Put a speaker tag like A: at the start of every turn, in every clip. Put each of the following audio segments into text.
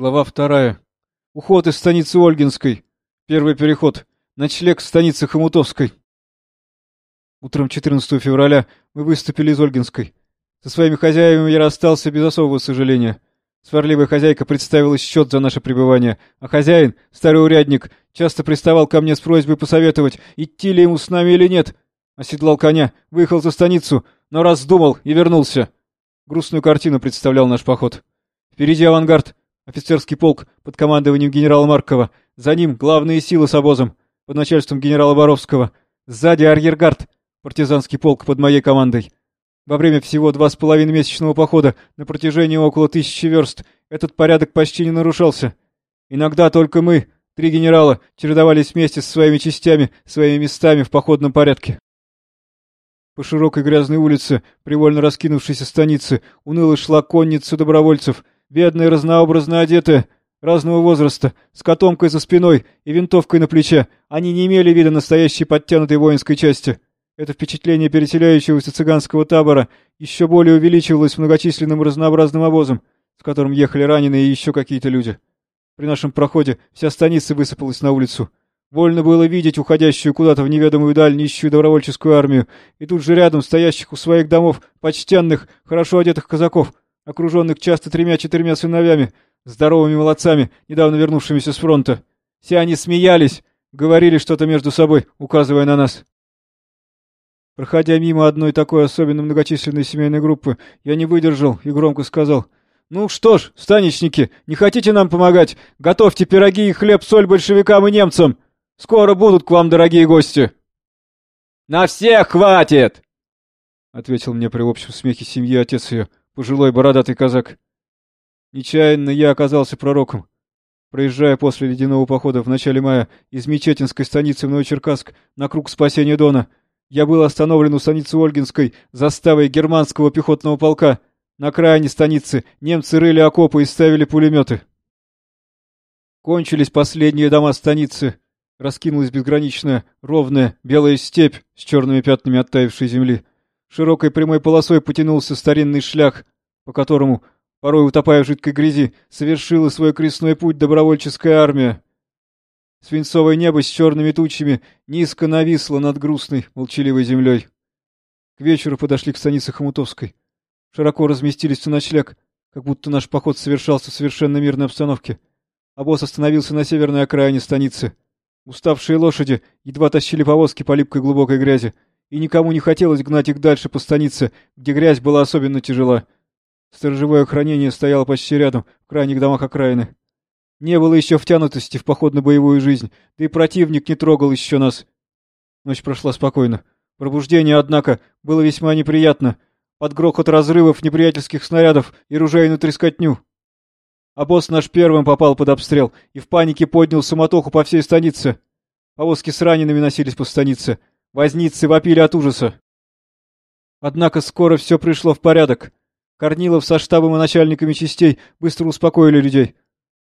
A: Глава вторая. Уход из станицы Ольгинской. Первый переход. Ночлег в станице Хомутовской. Утром 14 февраля мы выступили из Ольгинской. Со своими хозяевами я расстался без особого сожаления. Сварливая хозяйка представила счет за наше пребывание, а хозяин, старый урядник, часто приставал ко мне с просьбой посоветовать, идти ли ему с нами или нет. Оседлал коня, выехал за станицу, но раздумал и вернулся. Грустную картину представлял наш поход. Впереди авангард, офицерский полк под командованием генерала Маркова, за ним главные силы с обозом, под начальством генерала Боровского, сзади арьергард, партизанский полк под моей командой. Во время всего два с половиной месячного похода на протяжении около тысячи верст этот порядок почти не нарушался. Иногда только мы, три генерала, чередовались вместе со своими частями, своими местами в походном порядке. По широкой грязной улице, привольно раскинувшейся станице, уныло шла конница добровольцев, бедная и разнообразно одетая, разного возраста, с котомкой за спиной и винтовкой на плече. Они не имели вида настоящей подтянутой воинской части. Это впечатление переселяющегося цыганского табора еще более увеличивалось многочисленным разнообразным обозом, с которым ехали раненые и еще какие-то люди. При нашем проходе вся станица высыпалась на улицу. Вольно было видеть уходящую куда-то в неведомую даль нищую добровольческую армию, и тут же рядом стоящих у своих домов почтенных, хорошо одетых казаков, окруженных часто тремя-четырьмя сыновьями, здоровыми молодцами, недавно вернувшимися с фронта. Все они смеялись, говорили что-то между собой, указывая на нас. Проходя мимо одной такой особенно многочисленной семейной группы, я не выдержал и громко сказал — «Ну что ж, станичники, не хотите нам помогать? Готовьте пироги и хлеб, соль большевикам и немцам! Скоро будут к вам дорогие гости!» «На всех хватит!» — ответил мне при общем смехе семьи отец ее, пожилой бородатый казак. Нечаянно я оказался пророком. Проезжая после ледяного похода в начале мая из Мечетинской станицы в Новочеркасск на круг спасения Дона, я был остановлен у станицы Ольгинской заставой германского пехотного полка. На окраине станицы немцы рыли окопы и ставили пулеметы. Кончились последние дома станицы. Раскинулась безграничная, ровная, белая степь с черными пятнами оттаившей земли. Широкой прямой полосой потянулся старинный шлях, по которому, порой утопая в жидкой грязи, совершила свой крестной путь добровольческая армия. Свинцовое небо с черными тучами низко нависло над грустной, молчаливой землей. К вечеру подошли к станице Хомутовской. Широко разместились на ночлег, как будто наш поход совершался в совершенно мирной обстановке. Босс остановился на северной окраине станицы. Уставшие лошади едва тащили повозки по липкой глубокой грязи, и никому не хотелось гнать их дальше по станице, где грязь была особенно тяжела. Сторожевое охранение стояло почти рядом, в крайних домах окраины. Не было еще втянутости в походно-боевую жизнь, да и противник не трогал еще нас. Ночь прошла спокойно. Пробуждение, однако, было весьма неприятно. Под грохот разрывов неприятельских снарядов и ружейную трескотню. А босс наш первым попал под обстрел и в панике поднял суматоху по всей станице. Повозки с ранеными носились по станице. Возницы вопили от ужаса. Однако скоро все пришло в порядок. Корнилов со штабом и начальниками частей быстро успокоили людей.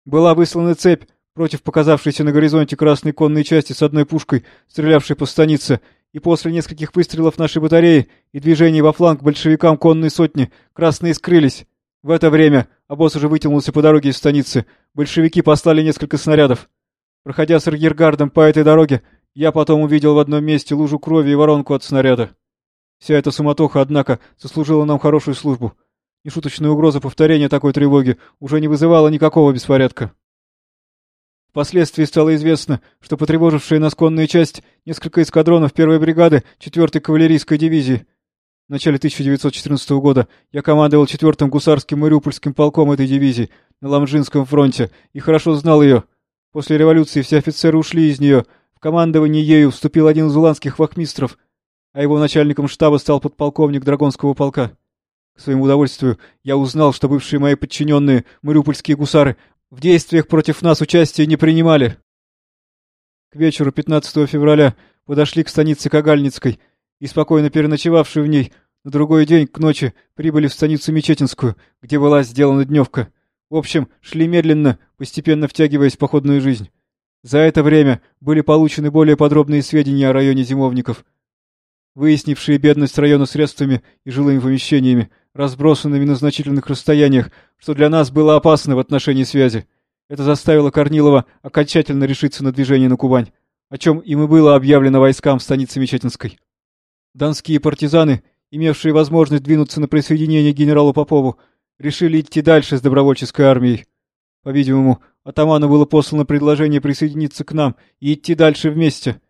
A: Была выслана цепь против показавшейся на горизонте красной конной части с одной пушкой, стрелявшей по станице, и после нескольких выстрелов нашей батареи и движений во фланг большевикам конной сотни красные скрылись. В это время обоз уже вытянулся по дороге из станицы. Большевики послали несколько снарядов. Проходя с арьергардом по этой дороге, я потом увидел в одном месте лужу крови и воронку от снаряда. Вся эта суматоха, однако, заслужила нам хорошую службу. Нешуточная угроза повторения такой тревоги уже не вызывала никакого беспорядка. Впоследствии стало известно, что потревожившая нас конная часть несколько эскадронов первой бригады 4-й кавалерийской дивизии. В начале 1914 года я командовал 4-м гусарским Мариупольским полком этой дивизии на Ламжинском фронте и хорошо знал ее. После революции все офицеры ушли из нее. Командование ею вступил один из уланских вахмистров, а его начальником штаба стал подполковник Драгонского полка. К своему удовольствию я узнал, что бывшие мои подчиненные, мариупольские гусары, в действиях против нас участия не принимали. К вечеру 15 февраля подошли к станице Кагальницкой и, спокойно переночевавшие в ней, на другой день, к ночи, прибыли в станицу Мечетинскую, где была сделана дневка. В общем, шли медленно, постепенно втягиваясь в походную жизнь. За это время были получены более подробные сведения о районе зимовников, выяснившие бедность района средствами и жилыми помещениями, разбросанными на значительных расстояниях, что для нас было опасно в отношении связи. Это заставило Корнилова окончательно решиться на движение на Кубань, о чем им и было объявлено войскам в станице Мечетинской. Донские партизаны, имевшие возможность двинуться на присоединение генералу Попову, решили идти дальше с добровольческой армией. По-видимому, атаману было послано предложение присоединиться к нам и идти дальше вместе.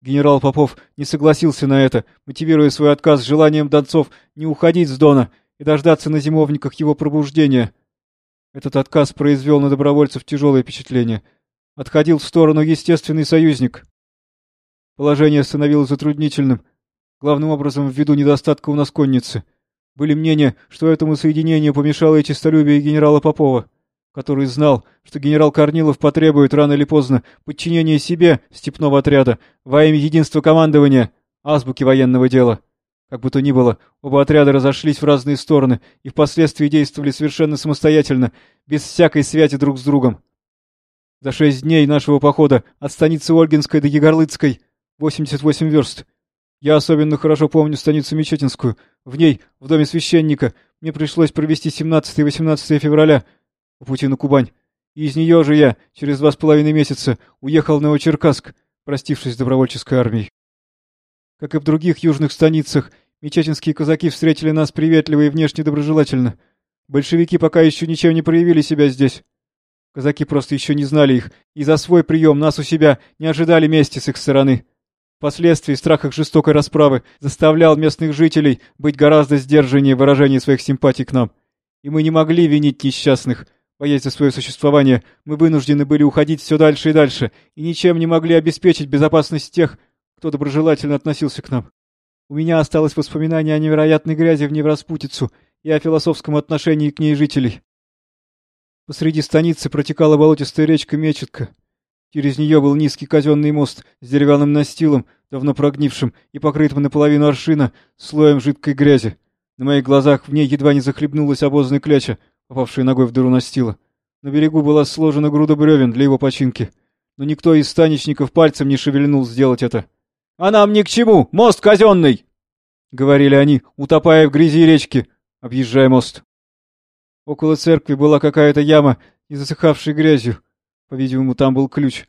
A: Генерал Попов не согласился на это, мотивируя свой отказ желанием донцов не уходить с Дона и дождаться на зимовниках его пробуждения. Этот отказ произвел на добровольцев тяжелое впечатление. Отходил в сторону естественный союзник. Положение становилось затруднительным, главным образом ввиду недостатка у нас конницы. Были мнения, что этому соединению помешало и честолюбие генерала Попова который знал, что генерал Корнилов потребует рано или поздно подчинения себе степного отряда во имя единства командования, азбуки военного дела. Как бы то ни было, оба отряда разошлись в разные стороны и впоследствии действовали совершенно самостоятельно, без всякой связи друг с другом. За шесть дней нашего похода от станицы Ольгинской до Егорлыцкой 88 верст. Я особенно хорошо помню станицу Мечетинскую. В ней, в доме священника, мне пришлось провести 17 и 18 февраля — по пути на Кубань. И из нее же я через два с половиной месяца уехал в Новочеркасск, простившись с добровольческой армией. Как и в других южных станицах, мечетинские казаки встретили нас приветливо и внешне доброжелательно. Большевики пока еще ничем не проявили себя здесь. Казаки просто еще не знали их, и за свой прием нас у себя не ожидали мести с их стороны. Впоследствии страх их жестокой расправы заставлял местных жителей быть гораздо сдержаннее в выражении своих симпатий к нам. И мы не могли винить несчастных — Боясь за свое существование, мы вынуждены были уходить все дальше и дальше, и ничем не могли обеспечить безопасность тех, кто доброжелательно относился к нам. У меня осталось воспоминание о невероятной грязи в Невраспутицу и о философском отношении к ней жителей. Посреди станицы протекала болотистая речка Мечетка. Через нее был низкий казенный мост с деревянным настилом, давно прогнившим и покрытым наполовину аршина слоем жидкой грязи. На моих глазах в ней едва не захлебнулась обозная кляча, попавший ногой в дыру настила. На берегу была сложена груда бревен для его починки, но никто из станичников пальцем не шевельнул сделать это. «А нам ни к чему! Мост казенный!» — говорили они, утопая в грязи речки, объезжая мост. Около церкви была какая-то яма, не засыхавшая грязью. По-видимому, там был ключ.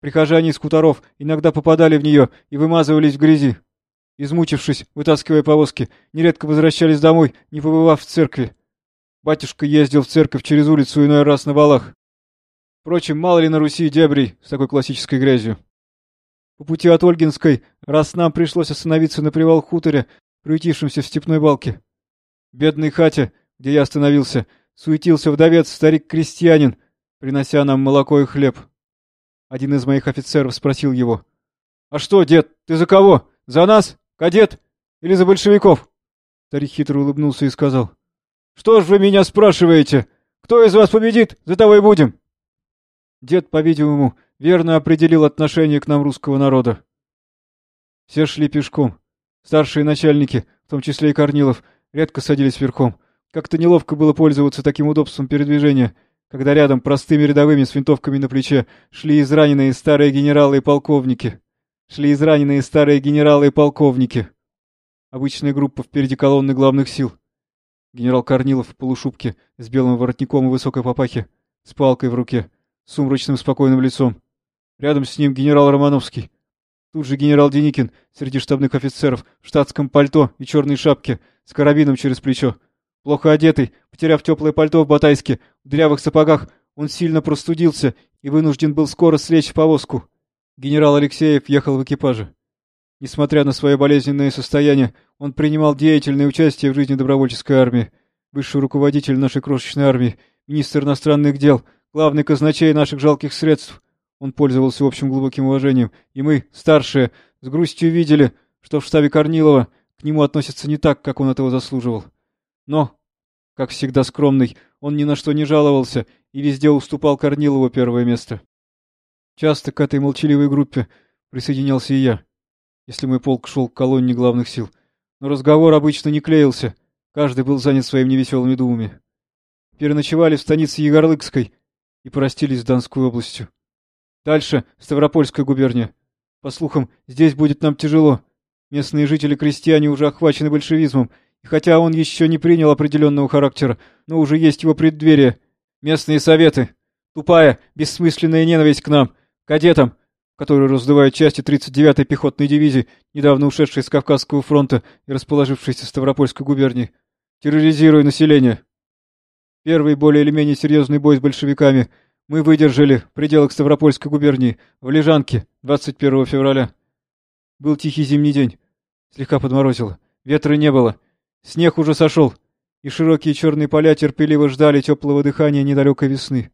A: Прихожане из хуторов иногда попадали в нее и вымазывались в грязи. Измучившись, вытаскивая повозки, нередко возвращались домой, не побывав в церкви. Батюшка ездил в церковь через улицу иной раз на валах. Впрочем, мало ли на Руси дебрей с такой классической грязью. По пути от Ольгинской, раз нам пришлось остановиться на привал хуторе, приютившемся в степной балке. В бедной хате, где я остановился, суетился вдовец, старик-крестьянин, принося нам молоко и хлеб. Один из моих офицеров спросил его. — А что, дед, ты за кого? За нас? Кадет? Или за большевиков? Старик хитро улыбнулся и сказал. — что ж вы меня спрашиваете? Кто из вас победит, за того и будем. Дед, по-видимому, верно определил отношение к нам русского народа. Все шли пешком. Старшие начальники, в том числе и Корнилов, редко садились верхом. Как-то неловко было пользоваться таким удобством передвижения, когда рядом простыми рядовыми с винтовками на плече шли израненные старые генералы и полковники. Шли израненные старые генералы и полковники. Обычная группа впереди колонны главных сил. Генерал Корнилов в полушубке, с белым воротником и высокой папахе, с палкой в руке, с сумрачным спокойным лицом. Рядом с ним генерал Романовский. Тут же генерал Деникин среди штабных офицеров в штатском пальто и черной шапке, с карабином через плечо. Плохо одетый, потеряв теплое пальто в батайске, в дырявых сапогах, он сильно простудился и вынужден был скоро слечь в повозку. Генерал Алексеев ехал в экипаже. Несмотря на свое болезненное состояние, он принимал деятельное участие в жизни добровольческой армии. Высший руководитель нашей крошечной армии, министр иностранных дел, главный казначей наших жалких средств. Он пользовался общим глубоким уважением, и мы, старшие, с грустью видели, что в штабе Корнилова к нему относятся не так, как он этого заслуживал. Но, как всегда скромный, он ни на что не жаловался и везде уступал Корнилову первое место. Часто к этой молчаливой группе присоединялся и я если мой полк шел к колонне главных сил. Разговор обычно не клеился, каждый был занят своими невеселыми думами. Переночевали в станице Егорлыкской и простились с Донской областью. Дальше — Ставропольская губерния. По слухам, здесь будет нам тяжело. Местные жители-крестьяне уже охвачены большевизмом, и хотя он еще не принял определенного характера, но уже есть его преддверие. Местные советы. Тупая, бессмысленная ненависть к нам, кадетам, которые раздувают части 39-й пехотной дивизии, недавно ушедшей с Кавказского фронта и расположившейся в Ставропольской губернии. Терроризируя население. Первый более или менее серьезный бой с большевиками мы выдержали в пределах Ставропольской губернии, в Лежанке, 21 февраля. Был тихий зимний день. Слегка подморозило. Ветра не было. Снег уже сошел, и широкие черные поля терпеливо ждали теплого дыхания недалекой весны.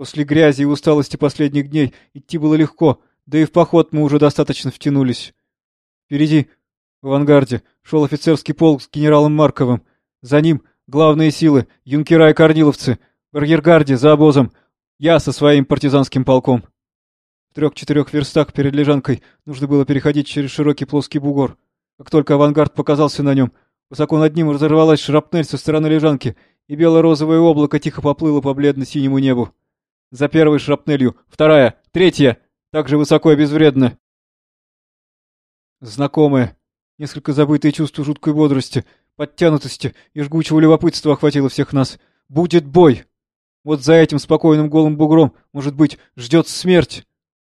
A: После грязи и усталости последних дней идти было легко, да и в поход мы уже достаточно втянулись. Впереди, в авангарде, шел офицерский полк с генералом Марковым. За ним главные силы, юнкера и корниловцы, в арьергарде, за обозом, я со своим партизанским полком. В трех-четырех верстах перед лежанкой нужно было переходить через широкий плоский бугор. Как только авангард показался на нем, высоко над ним разорвалась шрапнель со стороны лежанки, и бело-розовое облако тихо поплыло по бледно-синему небу. За первой шрапнелью, вторая, третья, также высоко и безвредно. Знакомое, несколько забытое чувство жуткой бодрости, подтянутости и жгучего любопытства охватило всех нас. Будет бой! Вот за этим спокойным голым бугром, может быть, ждет смерть.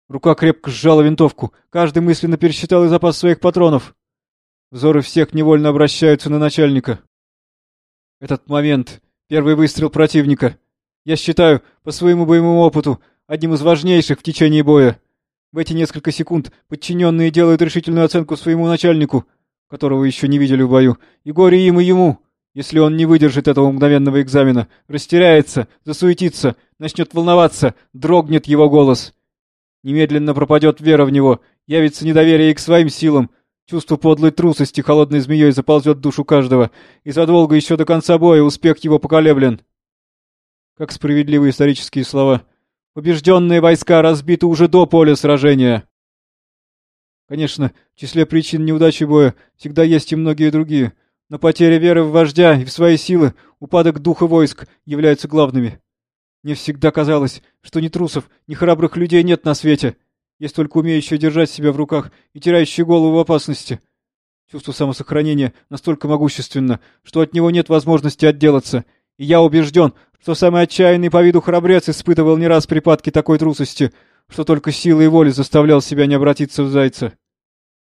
A: Рука крепко сжала винтовку, каждый мысленно пересчитал и запас своих патронов. Взоры всех невольно обращаются на начальника. Этот момент, первый выстрел противника — я считаю, по своему боевому опыту, одним из важнейших в течение боя. В эти несколько секунд подчиненные делают решительную оценку своему начальнику, которого еще не видели в бою, и горе им и ему, если он не выдержит этого мгновенного экзамена, растеряется, засуетится, начнет волноваться, дрогнет его голос. Немедленно пропадет вера в него, явится недоверие и к своим силам, чувство подлой трусости холодной змеей заползет в душу каждого, и задолго еще до конца боя успех его поколеблен как справедливые исторические слова. Побежденные войска разбиты уже до поля сражения. Конечно, в числе причин неудачи боя всегда есть и многие другие, но потеря веры в вождя и в свои силы, упадок духа войск являются главными. Мне всегда казалось, что ни трусов, ни храбрых людей нет на свете, есть только умеющие держать себя в руках и теряющие голову в опасности. Чувство самосохранения настолько могущественно, что от него нет возможности отделаться, и я убежден, что самый отчаянный по виду храбрец испытывал не раз припадки такой трусости, что только силой воли заставлял себя не обратиться в зайца.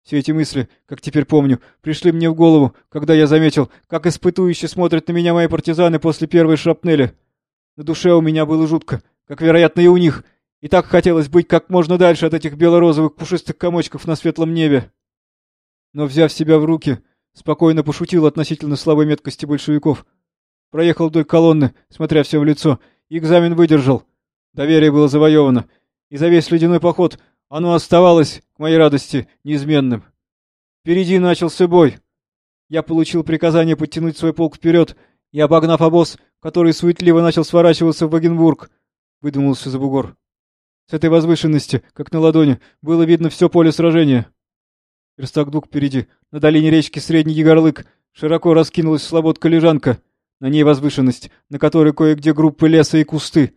A: Все эти мысли, как теперь помню, пришли мне в голову, когда я заметил, как испытующе смотрят на меня мои партизаны после первой шрапнели. На душе у меня было жутко, как, вероятно, и у них, и так хотелось быть как можно дальше от этих бело-розовых пушистых комочков на светлом небе. Но, взяв себя в руки, спокойно пошутил относительно слабой меткости большевиков — Проехал вдоль колонны, смотря все в лицо. Экзамен выдержал. Доверие было завоевано. И за весь ледяной поход оно оставалось, к моей радости, неизменным. Впереди начался бой. Я получил приказание подтянуть свой полк вперед и, обогнав обоз, который суетливо начал сворачиваться в Вагенбург, выдвинулся за бугор. С этой возвышенности, как на ладони, было видно все поле сражения. Верстак впереди, на долине речки Средний Егорлык, широко раскинулась слободка-лежанка — на ней возвышенность, на которой кое-где группы леса и кусты.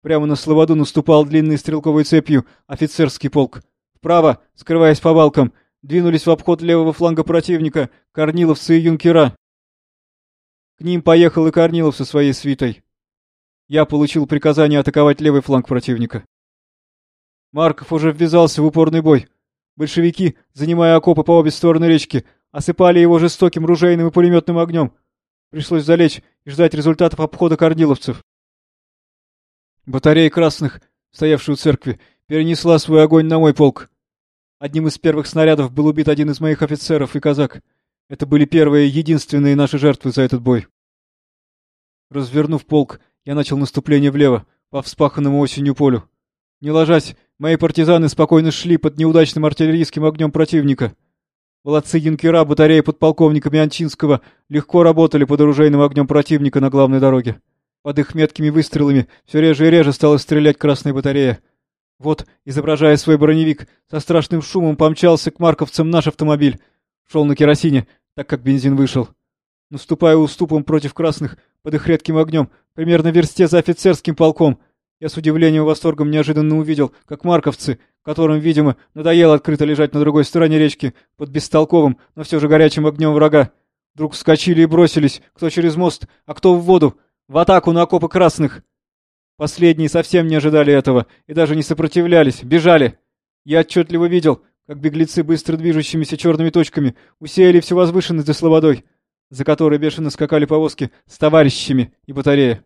A: Прямо на слободу наступал длинной стрелковой цепью офицерский полк. Вправо, скрываясь по балкам, двинулись в обход левого фланга противника корниловцы и юнкера. К ним поехал и Корнилов со своей свитой. Я получил приказание атаковать левый фланг противника. Марков уже ввязался в упорный бой. Большевики, занимая окопы по обе стороны речки, осыпали его жестоким ружейным и пулеметным огнем, Пришлось залечь и ждать результатов обхода корниловцев. Батарея красных, стоявшая у церкви, перенесла свой огонь на мой полк. Одним из первых снарядов был убит один из моих офицеров и казак. Это были первые и единственные наши жертвы за этот бой. Развернув полк, я начал наступление влево, по вспаханному осенью полю. Не ложась, мои партизаны спокойно шли под неудачным артиллерийским огнем противника — Молодцы юнкера батареи подполковника Мианчинского легко работали под оружейным огнем противника на главной дороге. Под их меткими выстрелами все реже и реже стала стрелять красная батарея. Вот, изображая свой броневик, со страшным шумом помчался к марковцам наш автомобиль. Шел на керосине, так как бензин вышел. Наступая уступом против красных, под их редким огнем, примерно в версте за офицерским полком, я с удивлением и восторгом неожиданно увидел, как марковцы, которым, видимо, надоело открыто лежать на другой стороне речки под бестолковым, но все же горячим огнем врага, вдруг вскочили и бросились, кто через мост, а кто в воду, в атаку на окопы красных. Последние совсем не ожидали этого и даже не сопротивлялись, бежали. Я отчетливо видел, как беглецы быстро движущимися черными точками усеяли всю возвышенность за слободой, за которой бешено скакали повозки с товарищами и батарея.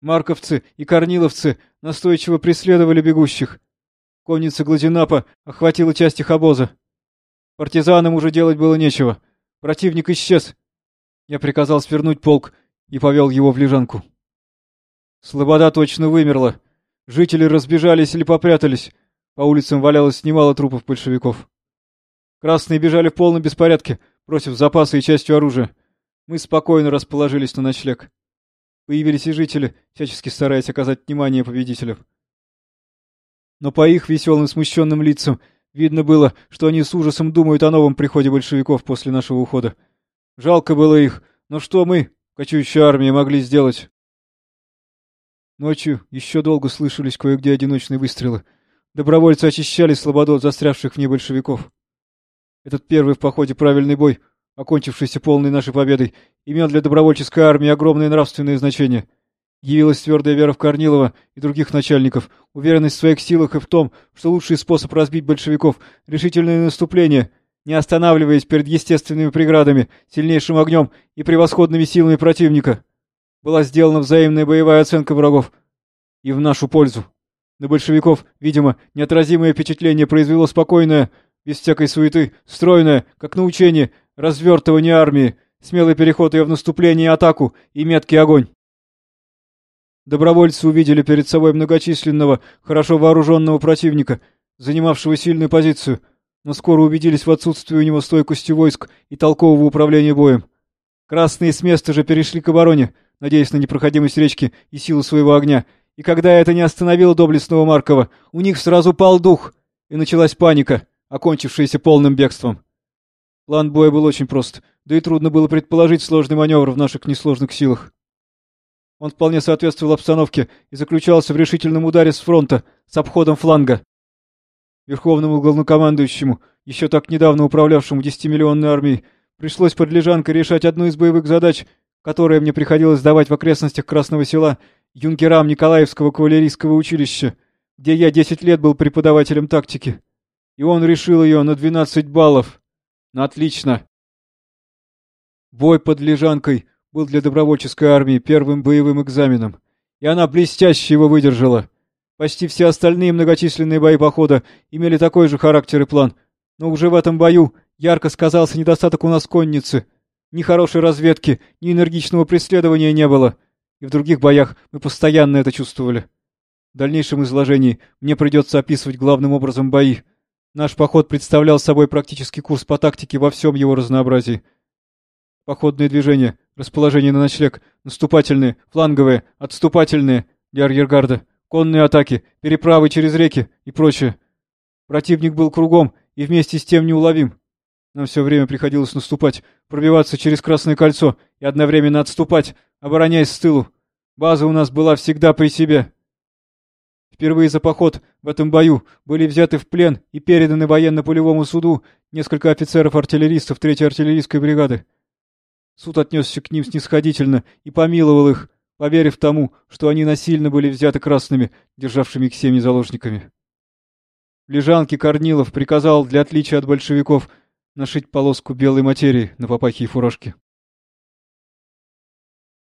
A: Марковцы и корниловцы настойчиво преследовали бегущих. Конница Гладинапа охватила часть их обоза. Партизанам уже делать было нечего. Противник исчез. Я приказал свернуть полк и повел его в лежанку. Слобода точно вымерла. Жители разбежались или попрятались. По улицам валялось немало трупов большевиков. Красные бежали в полном беспорядке, бросив запасы и частью оружия. Мы спокойно расположились на ночлег. Появились и жители, всячески стараясь оказать внимание победителям. Но по их веселым смущенным лицам видно было, что они с ужасом думают о новом приходе большевиков после нашего ухода. Жалко было их, но что мы, кочующая армия, могли сделать? Ночью еще долго слышались кое-где одиночные выстрелы. Добровольцы очищали слободу от застрявших в ней большевиков. Этот первый в походе правильный бой, окончившийся полной нашей победой, имел для добровольческой армии огромное нравственное значение. Явилась твердая вера в Корнилова и других начальников, уверенность в своих силах и в том, что лучший способ разбить большевиков — решительное наступление, не останавливаясь перед естественными преградами, сильнейшим огнем и превосходными силами противника была сделана взаимная боевая оценка врагов. И в нашу пользу. На большевиков, видимо, неотразимое впечатление произвело спокойное, без всякой суеты, стройное, как на учении, развертывание армии, смелый переход ее в наступление и атаку и меткий огонь. Добровольцы увидели перед собой многочисленного, хорошо вооруженного противника, занимавшего сильную позицию, но скоро убедились в отсутствии у него стойкости войск и толкового управления боем. Красные с места же перешли к обороне, надеясь на непроходимость речки и силу своего огня, и когда это не остановило доблестного Маркова, у них сразу пал дух, и началась паника, окончившаяся полным бегством. План боя был очень прост, да и трудно было предположить сложный маневр в наших несложных силах. Он вполне соответствовал обстановке и заключался в решительном ударе с фронта, с обходом фланга. Верховному главнокомандующему, еще так недавно управлявшему десятимиллионной армией, пришлось под Лежанкой решать одну из боевых задач, которое мне приходилось давать в окрестностях Красного Села юнкерам Николаевского кавалерийского училища, где я десять лет был преподавателем тактики. И он решил ее на двенадцать баллов. На отлично. Бой под Лежанкой был для добровольческой армии первым боевым экзаменом, и она блестяще его выдержала. Почти все остальные многочисленные бои похода имели такой же характер и план, но уже в этом бою ярко сказался недостаток у нас конницы — ни хорошей разведки, ни энергичного преследования не было. И в других боях мы постоянно это чувствовали. В дальнейшем изложении мне придется описывать главным образом бои. Наш поход представлял собой практический курс по тактике во всем его разнообразии. Походные движения, расположение на ночлег, наступательные, фланговые, отступательные для арьергарда, конные атаки, переправы через реки и прочее. Противник был кругом и вместе с тем неуловим. Нам все время приходилось наступать, пробиваться через Красное кольцо и одновременно отступать, обороняясь с тылу. База у нас была всегда при себе. Впервые за поход в этом бою были взяты в плен и переданы военно-полевому суду несколько офицеров-артиллеристов Третьей артиллерийской бригады. Суд отнесся к ним снисходительно и помиловал их, поверив тому, что они насильно были взяты красными, державшими их семьи заложниками. В Лежанке Корнилов приказал для отличия от большевиков нашить полоску белой материи на папахе и фуражке.